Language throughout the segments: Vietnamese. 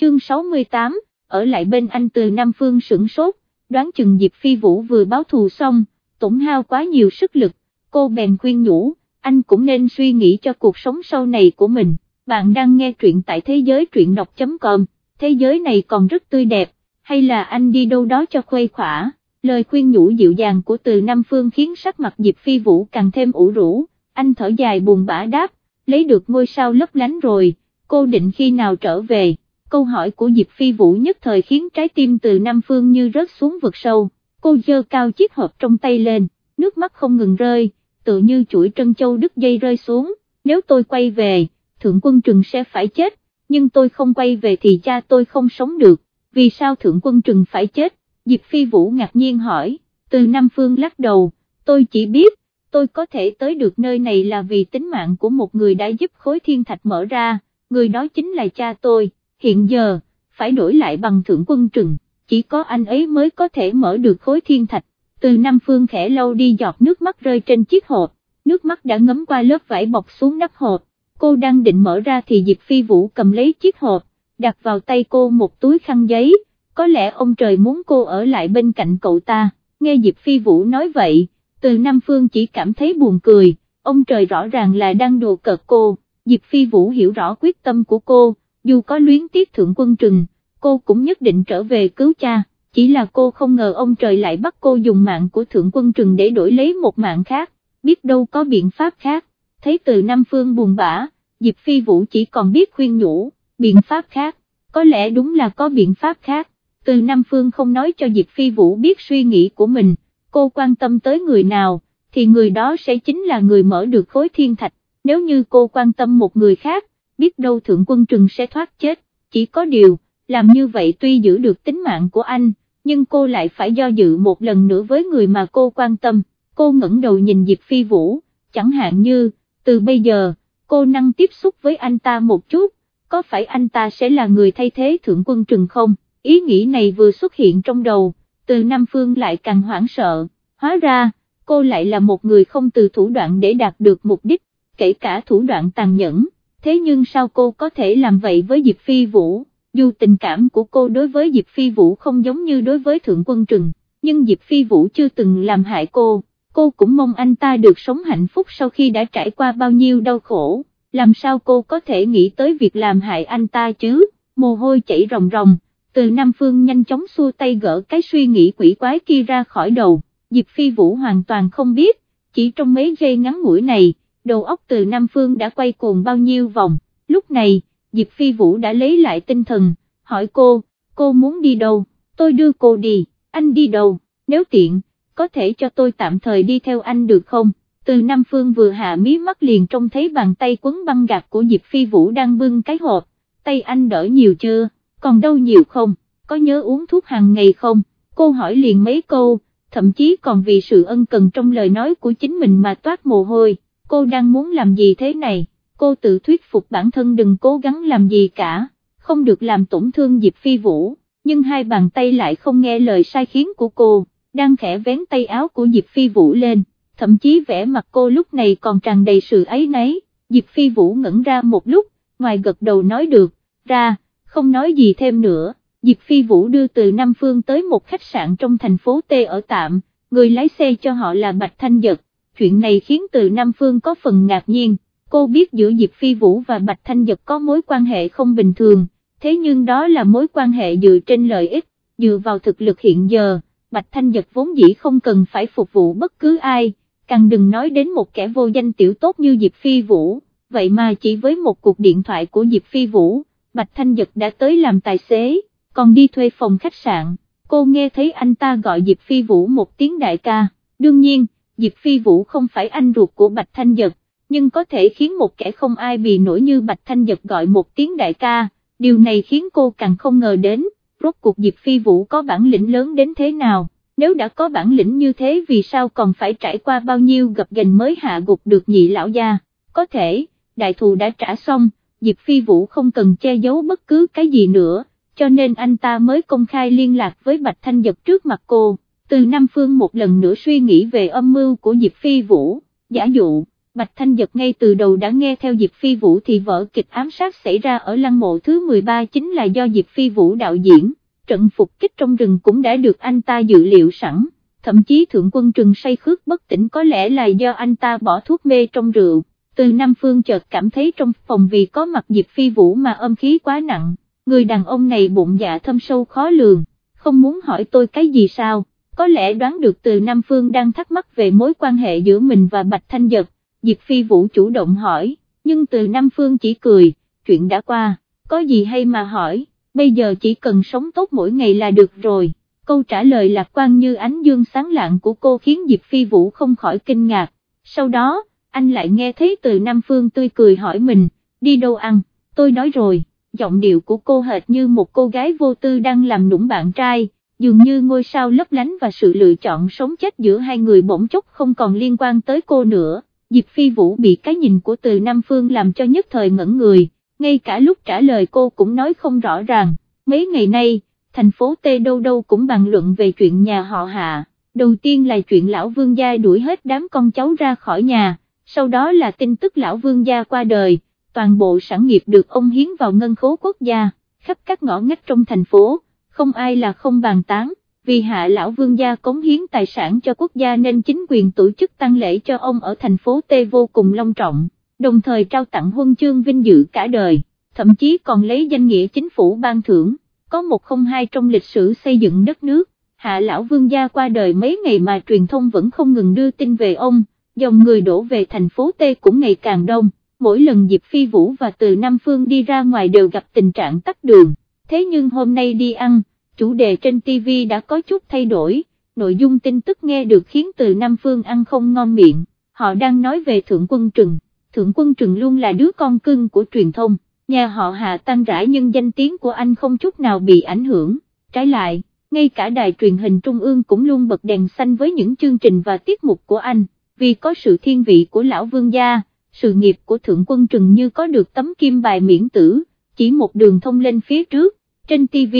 chương 68, ở lại bên anh từ Nam Phương sửng sốt, đoán chừng Diệp Phi Vũ vừa báo thù xong, tổn hao quá nhiều sức lực, cô bèn khuyên nhủ, anh cũng nên suy nghĩ cho cuộc sống sau này của mình, bạn đang nghe truyện tại thế giới truyện đọc.com, thế giới này còn rất tươi đẹp, hay là anh đi đâu đó cho khuây khỏa, lời khuyên nhủ dịu dàng của từ Nam Phương khiến sắc mặt Diệp Phi Vũ càng thêm ủ rũ, anh thở dài buồn bã đáp, lấy được ngôi sao lấp lánh rồi, cô định khi nào trở về, câu hỏi của Diệp Phi Vũ nhất thời khiến trái tim từ Nam Phương như rớt xuống vực sâu, cô dơ cao chiếc hộp trong tay lên, nước mắt không ngừng rơi, tự như chuỗi trân châu đứt dây rơi xuống, nếu tôi quay về, thượng quân trừng sẽ phải chết, nhưng tôi không quay về thì cha tôi không sống được, vì sao thượng quân trừng phải chết, Diệp Phi Vũ ngạc nhiên hỏi, từ Nam Phương lắc đầu, tôi chỉ biết, tôi có thể tới được nơi này là vì tính mạng của một người đã giúp khối thiên thạch mở ra, người đó chính là cha tôi, hiện giờ, phải đổi lại bằng thượng quân trừng, chỉ có anh ấy mới có thể mở được khối thiên thạch, từ Nam Phương khẽ lâu đi giọt nước mắt rơi trên chiếc hộp, nước mắt đã ngấm qua lớp vải bọc xuống nắp hộp, cô đang định mở ra thì Diệp Phi Vũ cầm lấy chiếc hộp, đặt vào tay cô một túi khăn giấy, có lẽ ông trời muốn cô ở lại bên cạnh cậu ta, nghe Diệp Phi Vũ nói vậy, từ Nam Phương chỉ cảm thấy buồn cười, ông trời rõ ràng là đang đùa cợt cô, Diệp Phi Vũ hiểu rõ quyết tâm của cô, dù có luyến tiếc thượng quân trừng, cô cũng nhất định trở về cứu cha, chỉ là cô không ngờ ông trời lại bắt cô dùng mạng của thượng quân trừng để đổi lấy một mạng khác, biết đâu có biện pháp khác, thấy từ Nam Phương buồn bã, Diệp Phi Vũ chỉ còn biết khuyên nhủ, biện pháp khác, có lẽ đúng là có biện pháp khác, từ Nam Phương không nói cho Diệp Phi Vũ biết suy nghĩ của mình, cô quan tâm tới người nào, thì người đó sẽ chính là người mở được khối thiên thạch, nếu như cô quan tâm một người khác, biết đâu thượng quân trừng sẽ thoát chết, chỉ có điều, làm như vậy tuy giữ được tính mạng của anh, nhưng cô lại phải do dự một lần nữa với người mà cô quan tâm, cô ngẩng đầu nhìn Diệp Phi Vũ, chẳng hạn như, từ bây giờ, cô năng tiếp xúc với anh ta một chút, có phải anh ta sẽ là người thay thế thượng quân trừng không, ý nghĩ này vừa xuất hiện trong đầu, từ Nam Phương lại càng hoảng sợ, hóa ra, cô lại là một người không từ thủ đoạn để đạt được mục đích, kể cả thủ đoạn tàn nhẫn, thế nhưng sao cô có thể làm vậy với Diệp Phi Vũ, dù tình cảm của cô đối với Diệp Phi Vũ không giống như đối với Thượng Quân Trừng, nhưng Diệp Phi Vũ chưa từng làm hại cô, cô cũng mong anh ta được sống hạnh phúc sau khi đã trải qua bao nhiêu đau khổ, làm sao cô có thể nghĩ tới việc làm hại anh ta chứ, mồ hôi chảy ròng ròng, từ Nam Phương nhanh chóng xua tay gỡ cái suy nghĩ quỷ quái kia ra khỏi đầu, Diệp Phi Vũ hoàn toàn không biết, chỉ trong mấy giây ngắn ngủi này, đầu óc từ Nam Phương đã quay cuồng bao nhiêu vòng, lúc này, Diệp Phi Vũ đã lấy lại tinh thần, hỏi cô, cô muốn đi đâu, tôi đưa cô đi, anh đi đâu, nếu tiện, có thể cho tôi tạm thời đi theo anh được không? Từ Nam Phương vừa hạ mí mắt liền trông thấy bàn tay quấn băng gạc của Diệp Phi Vũ đang bưng cái hộp, tay anh đỡ nhiều chưa, còn đâu nhiều không, có nhớ uống thuốc hàng ngày không, cô hỏi liền mấy câu, thậm chí còn vì sự ân cần trong lời nói của chính mình mà toát mồ hôi, cô đang muốn làm gì thế này, cô tự thuyết phục bản thân đừng cố gắng làm gì cả, không được làm tổn thương Diệp Phi Vũ, nhưng hai bàn tay lại không nghe lời sai khiến của cô, đang khẽ vén tay áo của Diệp Phi Vũ lên, thậm chí vẻ mặt cô lúc này còn tràn đầy sự ấy nấy, Diệp Phi Vũ ngẩn ra một lúc, ngoài gật đầu nói được, ra, không nói gì thêm nữa, Diệp Phi Vũ đưa từ Nam Phương tới một khách sạn trong thành phố T ở tạm, người lái xe cho họ là Bạch Thanh Giật chuyện này khiến từ Nam Phương có phần ngạc nhiên, cô biết giữa Diệp Phi Vũ và Bạch Thanh Dật có mối quan hệ không bình thường, thế nhưng đó là mối quan hệ dựa trên lợi ích, dựa vào thực lực hiện giờ, Bạch Thanh Dật vốn dĩ không cần phải phục vụ bất cứ ai, càng đừng nói đến một kẻ vô danh tiểu tốt như Diệp Phi Vũ, vậy mà chỉ với một cuộc điện thoại của Diệp Phi Vũ, Bạch Thanh Dật đã tới làm tài xế, còn đi thuê phòng khách sạn, cô nghe thấy anh ta gọi Diệp Phi Vũ một tiếng đại ca, đương nhiên, Diệp Phi Vũ không phải anh ruột của Bạch Thanh Dật, nhưng có thể khiến một kẻ không ai bị nổi như Bạch Thanh Dật gọi một tiếng đại ca, điều này khiến cô càng không ngờ đến, rốt cuộc Diệp Phi Vũ có bản lĩnh lớn đến thế nào, nếu đã có bản lĩnh như thế vì sao còn phải trải qua bao nhiêu gặp gành mới hạ gục được nhị lão gia, có thể, đại thù đã trả xong, Diệp Phi Vũ không cần che giấu bất cứ cái gì nữa, cho nên anh ta mới công khai liên lạc với Bạch Thanh Dật trước mặt cô, từ Nam Phương một lần nữa suy nghĩ về âm mưu của Diệp Phi Vũ, giả dụ Bạch Thanh Giật ngay từ đầu đã nghe theo Diệp Phi Vũ thì vở kịch ám sát xảy ra ở lăng mộ thứ 13 chính là do Diệp Phi Vũ đạo diễn, trận phục kích trong rừng cũng đã được anh ta dự liệu sẵn, thậm chí thượng quân trừng say khước bất tỉnh có lẽ là do anh ta bỏ thuốc mê trong rượu, từ Nam Phương chợt cảm thấy trong phòng vì có mặt Diệp Phi Vũ mà âm khí quá nặng, người đàn ông này bụng dạ thâm sâu khó lường, không muốn hỏi tôi cái gì sao, có lẽ đoán được từ Nam Phương đang thắc mắc về mối quan hệ giữa mình và Bạch Thanh Giật Diệp Phi Vũ chủ động hỏi, nhưng từ Nam Phương chỉ cười, chuyện đã qua, có gì hay mà hỏi, bây giờ chỉ cần sống tốt mỗi ngày là được rồi. Câu trả lời lạc quan như ánh dương sáng lạng của cô khiến Diệp Phi Vũ không khỏi kinh ngạc, sau đó, anh lại nghe thấy từ Nam Phương tươi cười hỏi mình, đi đâu ăn, tôi nói rồi, giọng điệu của cô hệt như một cô gái vô tư đang làm nũng bạn trai, dường như ngôi sao lấp lánh và sự lựa chọn sống chết giữa hai người bỗng chốc không còn liên quan tới cô nữa. Diệp Phi Vũ bị cái nhìn của từ Nam Phương làm cho nhất thời ngẩn người, ngay cả lúc trả lời cô cũng nói không rõ ràng, mấy ngày nay, thành phố Tê đâu đâu cũng bàn luận về chuyện nhà họ Hạ, đầu tiên là chuyện lão vương gia đuổi hết đám con cháu ra khỏi nhà, sau đó là tin tức lão vương gia qua đời, toàn bộ sản nghiệp được ông hiến vào ngân khố quốc gia, khắp các ngõ ngách trong thành phố, không ai là không bàn tán vì hạ lão vương gia cống hiến tài sản cho quốc gia nên chính quyền tổ chức tăng lễ cho ông ở thành phố T vô cùng long trọng, đồng thời trao tặng huân chương vinh dự cả đời, thậm chí còn lấy danh nghĩa chính phủ ban thưởng, có một không hai trong lịch sử xây dựng đất nước, hạ lão vương gia qua đời mấy ngày mà truyền thông vẫn không ngừng đưa tin về ông, dòng người đổ về thành phố T cũng ngày càng đông, mỗi lần Diệp Phi Vũ và từ Nam Phương đi ra ngoài đều gặp tình trạng tắt đường, thế nhưng hôm nay đi ăn, chủ đề trên TV đã có chút thay đổi, nội dung tin tức nghe được khiến từ Nam Phương ăn không ngon miệng, họ đang nói về Thượng Quân Trừng, Thượng Quân Trừng luôn là đứa con cưng của truyền thông, nhà họ Hạ tan rãi nhưng danh tiếng của anh không chút nào bị ảnh hưởng, trái lại, ngay cả đài truyền hình trung ương cũng luôn bật đèn xanh với những chương trình và tiết mục của anh, vì có sự thiên vị của lão vương gia, sự nghiệp của Thượng Quân Trừng như có được tấm kim bài miễn tử, chỉ một đường thông lên phía trước, trên TV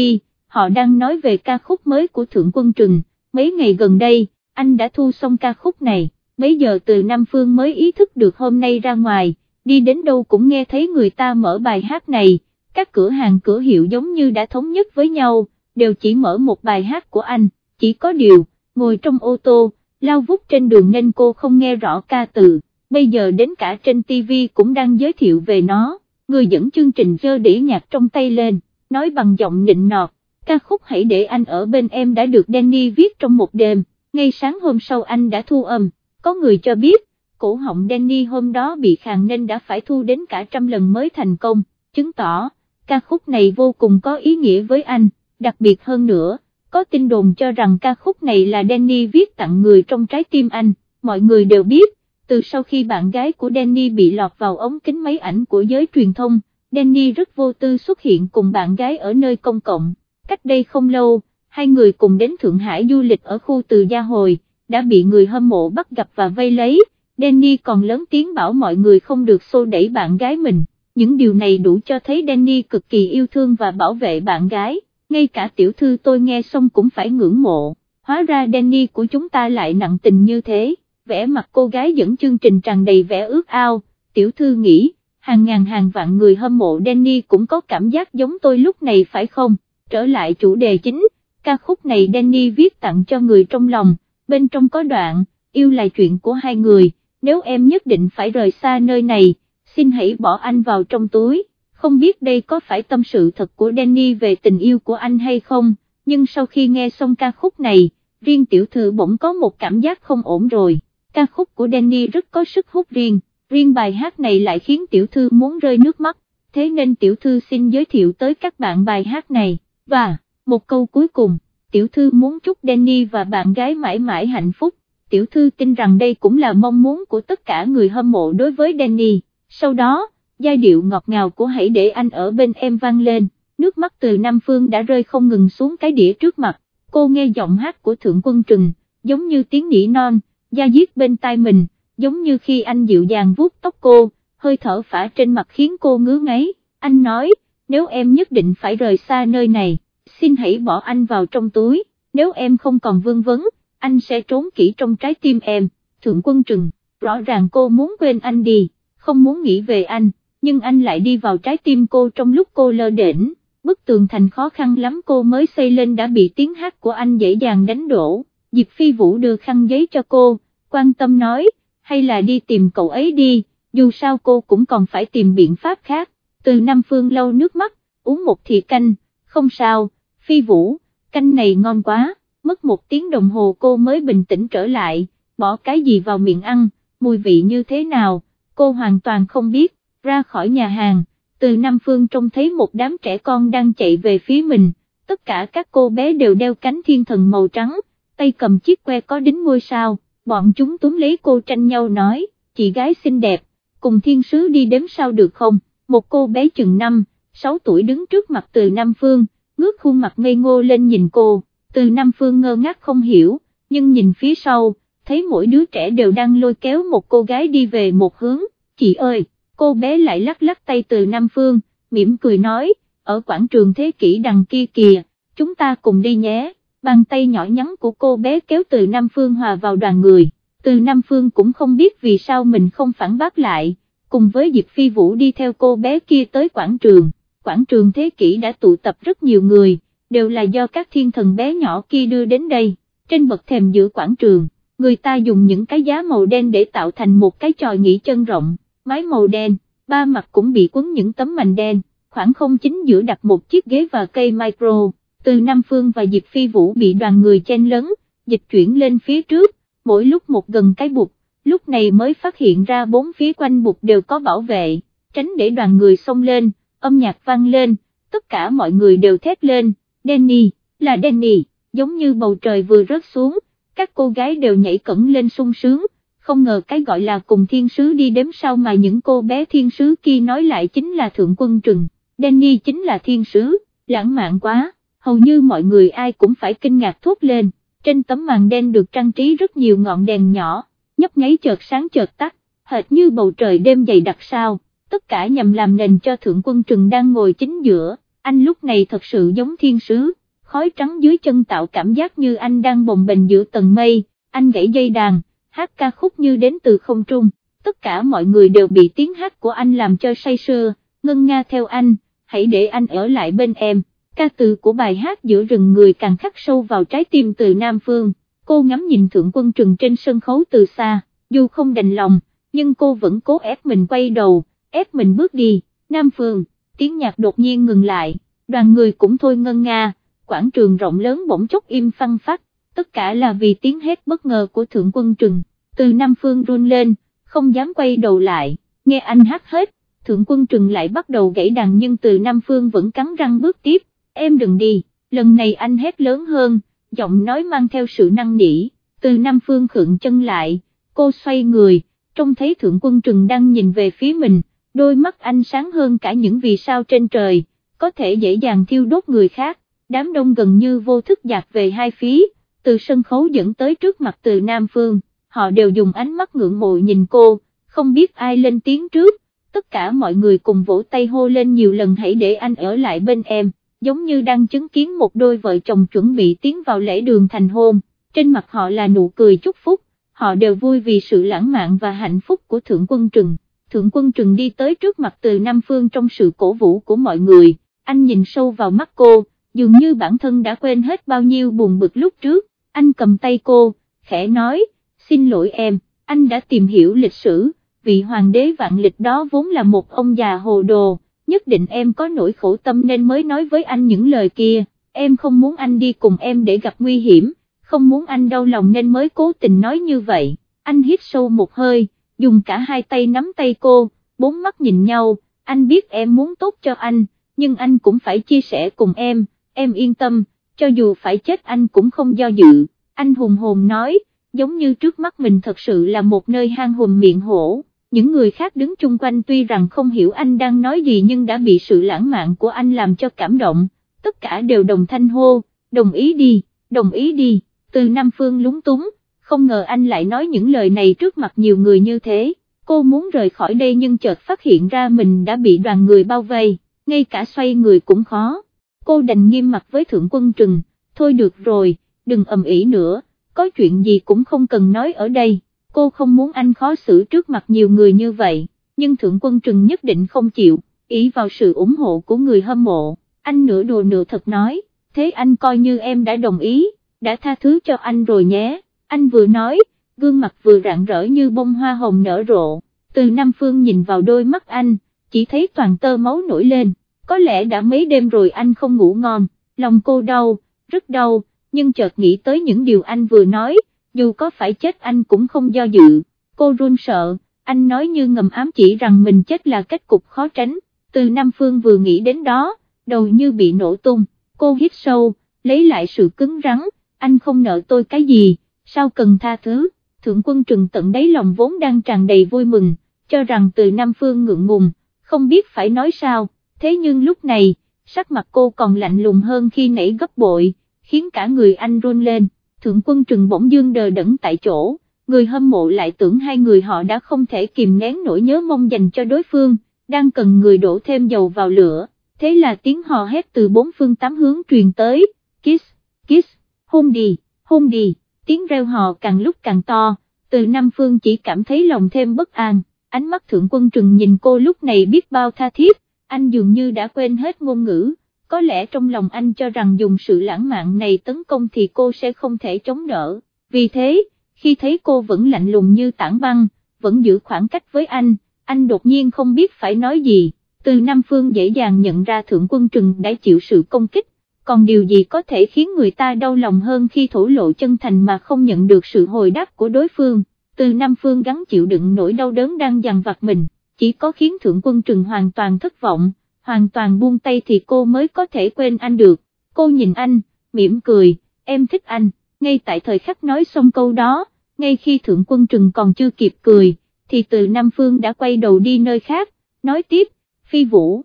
họ đang nói về ca khúc mới của Thượng Quân Trừng, mấy ngày gần đây, anh đã thu xong ca khúc này, mấy giờ từ Nam Phương mới ý thức được hôm nay ra ngoài, đi đến đâu cũng nghe thấy người ta mở bài hát này, các cửa hàng cửa hiệu giống như đã thống nhất với nhau, đều chỉ mở một bài hát của anh, chỉ có điều, ngồi trong ô tô, lao vút trên đường nên cô không nghe rõ ca từ, bây giờ đến cả trên TV cũng đang giới thiệu về nó, người dẫn chương trình giơ đĩa nhạc trong tay lên, nói bằng giọng nịnh nọt, ca khúc Hãy để anh ở bên em đã được Danny viết trong một đêm, ngay sáng hôm sau anh đã thu âm, có người cho biết, cổ họng Danny hôm đó bị khàn nên đã phải thu đến cả trăm lần mới thành công, chứng tỏ, ca khúc này vô cùng có ý nghĩa với anh, đặc biệt hơn nữa, có tin đồn cho rằng ca khúc này là Danny viết tặng người trong trái tim anh, mọi người đều biết, từ sau khi bạn gái của Danny bị lọt vào ống kính máy ảnh của giới truyền thông, Danny rất vô tư xuất hiện cùng bạn gái ở nơi công cộng. Cách đây không lâu, hai người cùng đến Thượng Hải du lịch ở khu từ gia hồi, đã bị người hâm mộ bắt gặp và vây lấy, Danny còn lớn tiếng bảo mọi người không được xô đẩy bạn gái mình, những điều này đủ cho thấy Danny cực kỳ yêu thương và bảo vệ bạn gái, ngay cả tiểu thư tôi nghe xong cũng phải ngưỡng mộ, hóa ra Danny của chúng ta lại nặng tình như thế, vẽ mặt cô gái dẫn chương trình tràn đầy vẻ ước ao, tiểu thư nghĩ, hàng ngàn hàng vạn người hâm mộ Danny cũng có cảm giác giống tôi lúc này phải không? trở lại chủ đề chính, ca khúc này Danny viết tặng cho người trong lòng, bên trong có đoạn, yêu là chuyện của hai người, nếu em nhất định phải rời xa nơi này, xin hãy bỏ anh vào trong túi, không biết đây có phải tâm sự thật của Danny về tình yêu của anh hay không, nhưng sau khi nghe xong ca khúc này, riêng tiểu thư bỗng có một cảm giác không ổn rồi, ca khúc của Danny rất có sức hút riêng, riêng bài hát này lại khiến tiểu thư muốn rơi nước mắt, thế nên tiểu thư xin giới thiệu tới các bạn bài hát này. Và, một câu cuối cùng, tiểu thư muốn chúc Danny và bạn gái mãi mãi hạnh phúc, tiểu thư tin rằng đây cũng là mong muốn của tất cả người hâm mộ đối với Danny, sau đó, giai điệu ngọt ngào của hãy để anh ở bên em vang lên, nước mắt từ Nam Phương đã rơi không ngừng xuống cái đĩa trước mặt, cô nghe giọng hát của Thượng Quân Trừng, giống như tiếng nỉ non, da diết bên tai mình, giống như khi anh dịu dàng vuốt tóc cô, hơi thở phả trên mặt khiến cô ngứa ngáy, anh nói, nếu em nhất định phải rời xa nơi này, xin hãy bỏ anh vào trong túi, nếu em không còn vương vấn, anh sẽ trốn kỹ trong trái tim em, thượng quân trừng, rõ ràng cô muốn quên anh đi, không muốn nghĩ về anh, nhưng anh lại đi vào trái tim cô trong lúc cô lơ đễnh, bức tường thành khó khăn lắm cô mới xây lên đã bị tiếng hát của anh dễ dàng đánh đổ, Diệp Phi Vũ đưa khăn giấy cho cô, quan tâm nói, hay là đi tìm cậu ấy đi, dù sao cô cũng còn phải tìm biện pháp khác, từ Nam Phương lau nước mắt, uống một thị canh, không sao, Phi Vũ, canh này ngon quá, mất một tiếng đồng hồ cô mới bình tĩnh trở lại, bỏ cái gì vào miệng ăn, mùi vị như thế nào, cô hoàn toàn không biết, ra khỏi nhà hàng, từ Nam Phương trông thấy một đám trẻ con đang chạy về phía mình, tất cả các cô bé đều đeo cánh thiên thần màu trắng, tay cầm chiếc que có đính ngôi sao, bọn chúng túm lấy cô tranh nhau nói, chị gái xinh đẹp, cùng thiên sứ đi đếm sao được không, một cô bé chừng 5, 6 tuổi đứng trước mặt từ Nam Phương, ngước khuôn mặt ngây ngô lên nhìn cô, từ Nam Phương ngơ ngác không hiểu, nhưng nhìn phía sau, thấy mỗi đứa trẻ đều đang lôi kéo một cô gái đi về một hướng, chị ơi, cô bé lại lắc lắc tay từ Nam Phương, mỉm cười nói, ở quảng trường thế kỷ đằng kia kìa, chúng ta cùng đi nhé, bàn tay nhỏ nhắn của cô bé kéo từ Nam Phương hòa vào đoàn người, từ Nam Phương cũng không biết vì sao mình không phản bác lại, cùng với Diệp Phi Vũ đi theo cô bé kia tới quảng trường, quảng trường thế kỷ đã tụ tập rất nhiều người, đều là do các thiên thần bé nhỏ kia đưa đến đây, trên bậc thềm giữa quảng trường, người ta dùng những cái giá màu đen để tạo thành một cái tròi nghỉ chân rộng, mái màu đen, ba mặt cũng bị quấn những tấm mành đen, khoảng không chính giữa đặt một chiếc ghế và cây micro, từ Nam Phương và Diệp Phi Vũ bị đoàn người chen lấn, dịch chuyển lên phía trước, mỗi lúc một gần cái bục, lúc này mới phát hiện ra bốn phía quanh bục đều có bảo vệ, tránh để đoàn người xông lên, âm nhạc vang lên, tất cả mọi người đều thét lên, Danny, là Danny, giống như bầu trời vừa rớt xuống, các cô gái đều nhảy cẩn lên sung sướng, không ngờ cái gọi là cùng thiên sứ đi đếm sau mà những cô bé thiên sứ kia nói lại chính là thượng quân trừng, Danny chính là thiên sứ, lãng mạn quá, hầu như mọi người ai cũng phải kinh ngạc thốt lên, trên tấm màn đen được trang trí rất nhiều ngọn đèn nhỏ, nhấp nháy chợt sáng chợt tắt, hệt như bầu trời đêm dày đặc sao, tất cả nhằm làm nền cho thượng quân trừng đang ngồi chính giữa, anh lúc này thật sự giống thiên sứ, khói trắng dưới chân tạo cảm giác như anh đang bồng bềnh giữa tầng mây, anh gãy dây đàn, hát ca khúc như đến từ không trung, tất cả mọi người đều bị tiếng hát của anh làm cho say sưa, ngân nga theo anh, hãy để anh ở lại bên em, ca từ của bài hát giữa rừng người càng khắc sâu vào trái tim từ Nam Phương, cô ngắm nhìn thượng quân trừng trên sân khấu từ xa, dù không đành lòng, nhưng cô vẫn cố ép mình quay đầu, ép mình bước đi, Nam Phương, tiếng nhạc đột nhiên ngừng lại, đoàn người cũng thôi ngân nga, quảng trường rộng lớn bỗng chốc im phăng phát, tất cả là vì tiếng hét bất ngờ của thượng quân trừng, từ Nam Phương run lên, không dám quay đầu lại, nghe anh hát hết, thượng quân trừng lại bắt đầu gãy đàn nhưng từ Nam Phương vẫn cắn răng bước tiếp, em đừng đi, lần này anh hét lớn hơn, giọng nói mang theo sự năng nỉ, từ Nam Phương khựng chân lại, cô xoay người, trông thấy thượng quân trừng đang nhìn về phía mình, đôi mắt anh sáng hơn cả những vì sao trên trời, có thể dễ dàng thiêu đốt người khác, đám đông gần như vô thức dạt về hai phía, từ sân khấu dẫn tới trước mặt từ Nam Phương, họ đều dùng ánh mắt ngưỡng mộ nhìn cô, không biết ai lên tiếng trước, tất cả mọi người cùng vỗ tay hô lên nhiều lần hãy để anh ở lại bên em, giống như đang chứng kiến một đôi vợ chồng chuẩn bị tiến vào lễ đường thành hôn, trên mặt họ là nụ cười chúc phúc, họ đều vui vì sự lãng mạn và hạnh phúc của Thượng Quân Trừng. Thượng Quân Trừng đi tới trước mặt từ Nam Phương trong sự cổ vũ của mọi người, anh nhìn sâu vào mắt cô, dường như bản thân đã quên hết bao nhiêu buồn bực lúc trước, anh cầm tay cô, khẽ nói, xin lỗi em, anh đã tìm hiểu lịch sử, vị hoàng đế vạn lịch đó vốn là một ông già hồ đồ, nhất định em có nỗi khổ tâm nên mới nói với anh những lời kia, em không muốn anh đi cùng em để gặp nguy hiểm, không muốn anh đau lòng nên mới cố tình nói như vậy, anh hít sâu một hơi, dùng cả hai tay nắm tay cô, bốn mắt nhìn nhau, anh biết em muốn tốt cho anh, nhưng anh cũng phải chia sẻ cùng em, em yên tâm, cho dù phải chết anh cũng không do dự, anh hùng hồn nói, giống như trước mắt mình thật sự là một nơi hang hùm miệng hổ. Những người khác đứng chung quanh tuy rằng không hiểu anh đang nói gì nhưng đã bị sự lãng mạn của anh làm cho cảm động, tất cả đều đồng thanh hô, đồng ý đi, đồng ý đi, từ Nam Phương lúng túng, không ngờ anh lại nói những lời này trước mặt nhiều người như thế, cô muốn rời khỏi đây nhưng chợt phát hiện ra mình đã bị đoàn người bao vây, ngay cả xoay người cũng khó, cô đành nghiêm mặt với Thượng Quân Trừng, thôi được rồi, đừng ầm ĩ nữa, có chuyện gì cũng không cần nói ở đây cô không muốn anh khó xử trước mặt nhiều người như vậy, nhưng Thượng Quân Trừng nhất định không chịu, ý vào sự ủng hộ của người hâm mộ, anh nửa đùa nửa thật nói, thế anh coi như em đã đồng ý, đã tha thứ cho anh rồi nhé, anh vừa nói, gương mặt vừa rạng rỡ như bông hoa hồng nở rộ, từ Nam Phương nhìn vào đôi mắt anh, chỉ thấy toàn tơ máu nổi lên, có lẽ đã mấy đêm rồi anh không ngủ ngon, lòng cô đau, rất đau, nhưng chợt nghĩ tới những điều anh vừa nói, dù có phải chết anh cũng không do dự, cô run sợ, anh nói như ngầm ám chỉ rằng mình chết là kết cục khó tránh, từ Nam Phương vừa nghĩ đến đó, đầu như bị nổ tung, cô hít sâu, lấy lại sự cứng rắn, anh không nợ tôi cái gì, sao cần tha thứ, thượng quân trừng tận đáy lòng vốn đang tràn đầy vui mừng, cho rằng từ Nam Phương ngượng ngùng, không biết phải nói sao, thế nhưng lúc này, sắc mặt cô còn lạnh lùng hơn khi nãy gấp bội, khiến cả người anh run lên, thượng quân trừng bỗng dương đờ đẫn tại chỗ, người hâm mộ lại tưởng hai người họ đã không thể kìm nén nỗi nhớ mong dành cho đối phương, đang cần người đổ thêm dầu vào lửa, thế là tiếng hò hét từ bốn phương tám hướng truyền tới, kiss, kiss, hôn đi, hôn đi, tiếng reo hò càng lúc càng to, từ Nam Phương chỉ cảm thấy lòng thêm bất an, ánh mắt thượng quân trừng nhìn cô lúc này biết bao tha thiết, anh dường như đã quên hết ngôn ngữ, có lẽ trong lòng anh cho rằng dùng sự lãng mạn này tấn công thì cô sẽ không thể chống đỡ, vì thế, khi thấy cô vẫn lạnh lùng như tảng băng, vẫn giữ khoảng cách với anh, anh đột nhiên không biết phải nói gì, từ Nam Phương dễ dàng nhận ra thượng quân trừng đã chịu sự công kích, còn điều gì có thể khiến người ta đau lòng hơn khi thổ lộ chân thành mà không nhận được sự hồi đáp của đối phương, từ Nam Phương gắn chịu đựng nỗi đau đớn đang dằn vặt mình, chỉ có khiến thượng quân trừng hoàn toàn thất vọng, hoàn toàn buông tay thì cô mới có thể quên anh được, cô nhìn anh, mỉm cười, em thích anh, ngay tại thời khắc nói xong câu đó, ngay khi thượng quân trừng còn chưa kịp cười, thì từ Nam Phương đã quay đầu đi nơi khác, nói tiếp, phi vũ,